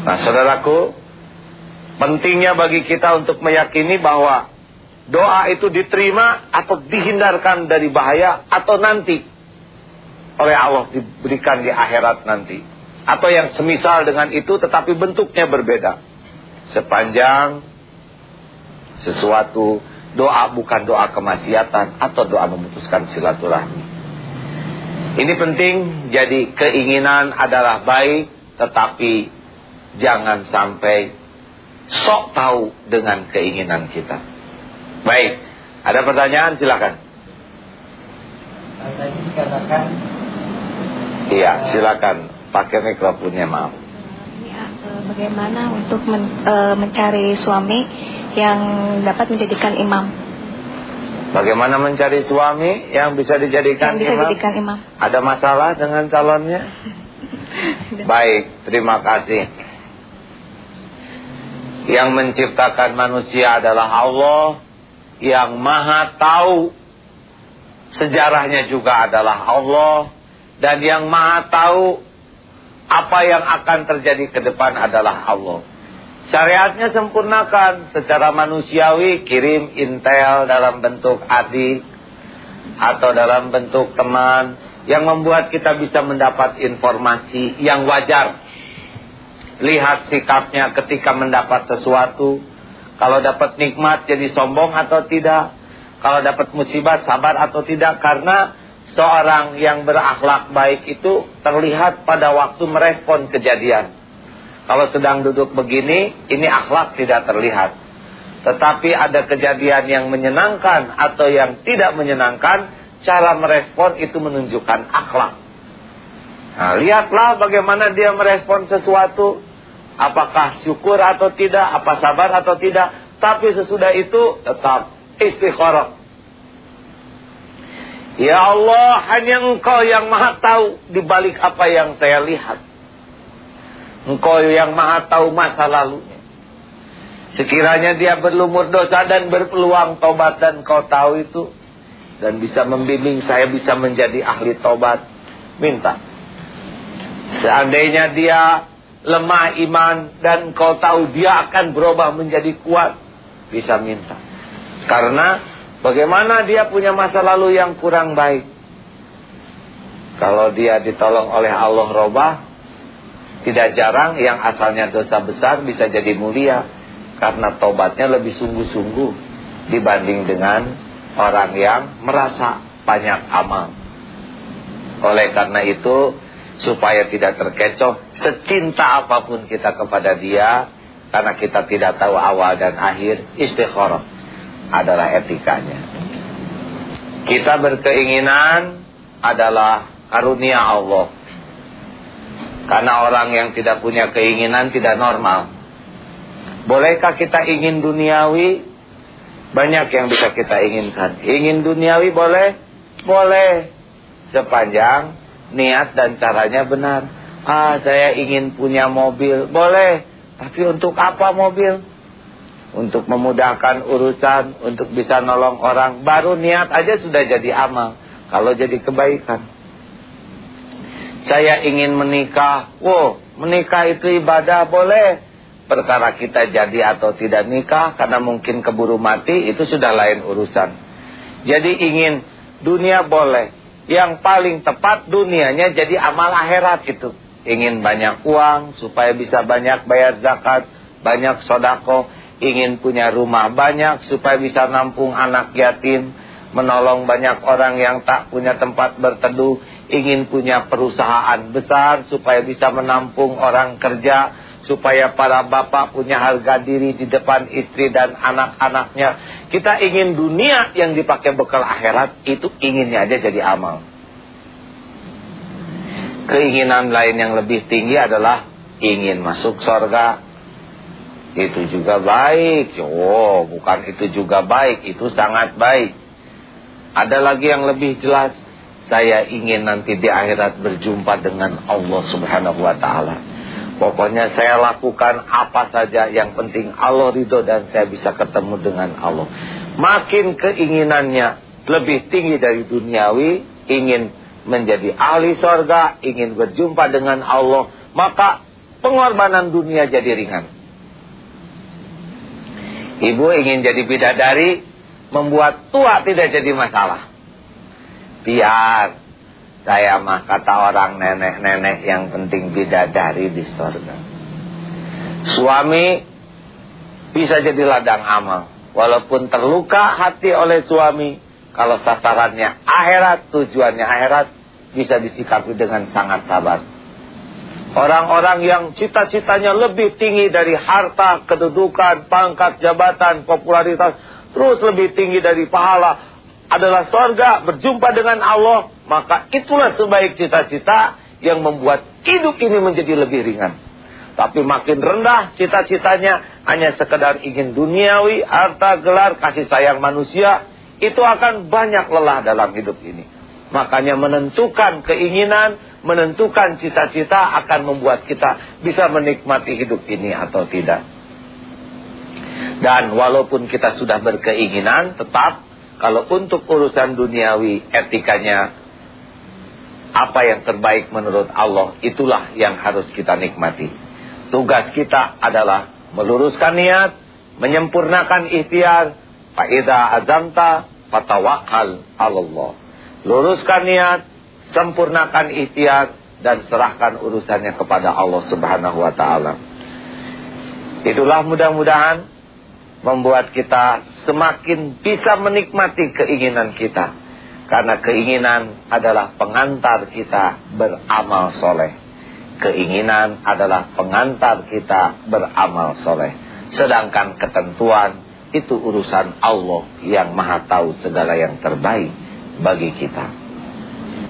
Nah saudaraku, pentingnya bagi kita untuk meyakini bahwa doa itu diterima atau dihindarkan dari bahaya atau nanti oleh Allah diberikan di akhirat nanti. Atau yang semisal dengan itu tetapi bentuknya berbeda. Sepanjang sesuatu doa bukan doa kemaksiatan atau doa memutuskan silaturahmi. Ini penting jadi keinginan adalah baik tetapi jangan sampai sok tahu dengan keinginan kita. Baik, ada pertanyaan silakan. Tadi dikatakan Iya, silakan pakai mikrofonnya maaf. Ya, bagaimana untuk men, e, mencari suami yang dapat menjadikan imam? Bagaimana mencari suami yang bisa dijadikan yang bisa imam? Dijadikan imam? Ada masalah dengan calonnya? Baik, terima kasih. Yang menciptakan manusia adalah Allah yang maha tahu. Sejarahnya juga adalah Allah dan yang maha tahu apa yang akan terjadi ke depan adalah Allah. Syariatnya sempurnakan secara manusiawi kirim intel dalam bentuk adik atau dalam bentuk teman yang membuat kita bisa mendapat informasi yang wajar. Lihat sikapnya ketika mendapat sesuatu. Kalau dapat nikmat jadi sombong atau tidak. Kalau dapat musibah sabar atau tidak. Karena seorang yang berakhlak baik itu terlihat pada waktu merespon kejadian. Kalau sedang duduk begini, ini akhlak tidak terlihat. Tetapi ada kejadian yang menyenangkan atau yang tidak menyenangkan, cara merespon itu menunjukkan akhlak. Nah, lihatlah bagaimana dia merespon sesuatu. Apakah syukur atau tidak, apa sabar atau tidak. Tapi sesudah itu tetap istikharah Ya Allah, hanya engkau yang maha tahu di balik apa yang saya lihat. Engkau yang maha tahu masa lalunya. Sekiranya dia berlumur dosa dan berpeluang tobat dan kau tahu itu. Dan bisa membimbing saya bisa menjadi ahli tobat. Minta. Seandainya dia lemah iman dan kau tahu dia akan berubah menjadi kuat. Bisa minta. Karena Bagaimana dia punya masa lalu yang kurang baik? Kalau dia ditolong oleh Allah robah, tidak jarang yang asalnya dosa besar bisa jadi mulia. Karena tobatnya lebih sungguh-sungguh dibanding dengan orang yang merasa banyak amal. Oleh karena itu, supaya tidak terkecoh, secinta apa pun kita kepada dia, karena kita tidak tahu awal dan akhir, istikharah adalah etikanya. Kita berkeinginan adalah karunia Allah. Karena orang yang tidak punya keinginan tidak normal. Bolehkah kita ingin duniawi? Banyak yang bisa kita inginkan. Ingin duniawi boleh? Boleh. Sepanjang niat dan caranya benar. Ah, saya ingin punya mobil. Boleh. Tapi untuk apa mobil? untuk memudahkan urusan, untuk bisa nolong orang. Baru niat aja sudah jadi amal. Kalau jadi kebaikan. Saya ingin menikah. Wow, menikah itu ibadah boleh. Perkara kita jadi atau tidak nikah karena mungkin keburu mati itu sudah lain urusan. Jadi ingin dunia boleh. Yang paling tepat dunianya jadi amal akhirat itu. Ingin banyak uang supaya bisa banyak bayar zakat, banyak sodako ingin punya rumah banyak supaya bisa nampung anak yatim, menolong banyak orang yang tak punya tempat berteduh, ingin punya perusahaan besar supaya bisa menampung orang kerja, supaya para bapak punya harga diri di depan istri dan anak-anaknya. Kita ingin dunia yang dipakai bekal akhirat, itu inginnya aja jadi amal. Keinginan lain yang lebih tinggi adalah ingin masuk surga, itu juga baik. Oh, bukan itu juga baik, itu sangat baik. Ada lagi yang lebih jelas, saya ingin nanti di akhirat berjumpa dengan Allah Subhanahu wa taala. Pokoknya saya lakukan apa saja yang penting Allah ridho dan saya bisa ketemu dengan Allah. Makin keinginannya lebih tinggi dari duniawi, ingin menjadi ahli sorga, ingin berjumpa dengan Allah, maka pengorbanan dunia jadi ringan. Ibu ingin jadi bidadari, membuat tua tidak jadi masalah. Biar saya mah kata orang nenek-nenek yang penting bidadari di surga. Suami bisa jadi ladang amal. Walaupun terluka hati oleh suami, kalau sasarannya akhirat, tujuannya akhirat, bisa disikapi dengan sangat sabar. Orang-orang yang cita-citanya lebih tinggi dari harta, kedudukan, pangkat, jabatan, popularitas, terus lebih tinggi dari pahala, adalah sorga, berjumpa dengan Allah, maka itulah sebaik cita-cita yang membuat hidup ini menjadi lebih ringan. Tapi makin rendah cita-citanya hanya sekedar ingin duniawi, harta, gelar, kasih sayang manusia, itu akan banyak lelah dalam hidup ini. Makanya menentukan keinginan, menentukan cita-cita akan membuat kita bisa menikmati hidup ini atau tidak. Dan walaupun kita sudah berkeinginan, tetap kalau untuk urusan duniawi etikanya apa yang terbaik menurut Allah itulah yang harus kita nikmati. Tugas kita adalah meluruskan niat, menyempurnakan ikhtiar, faida azamta fatawakal Allah. Luruskan niat, sempurnakan ikhtiar dan serahkan urusannya kepada Allah Subhanahu wa taala. Itulah mudah-mudahan membuat kita semakin bisa menikmati keinginan kita. Karena keinginan adalah pengantar kita beramal soleh. Keinginan adalah pengantar kita beramal soleh. Sedangkan ketentuan itu urusan Allah yang maha tahu segala yang terbaik bagi kita.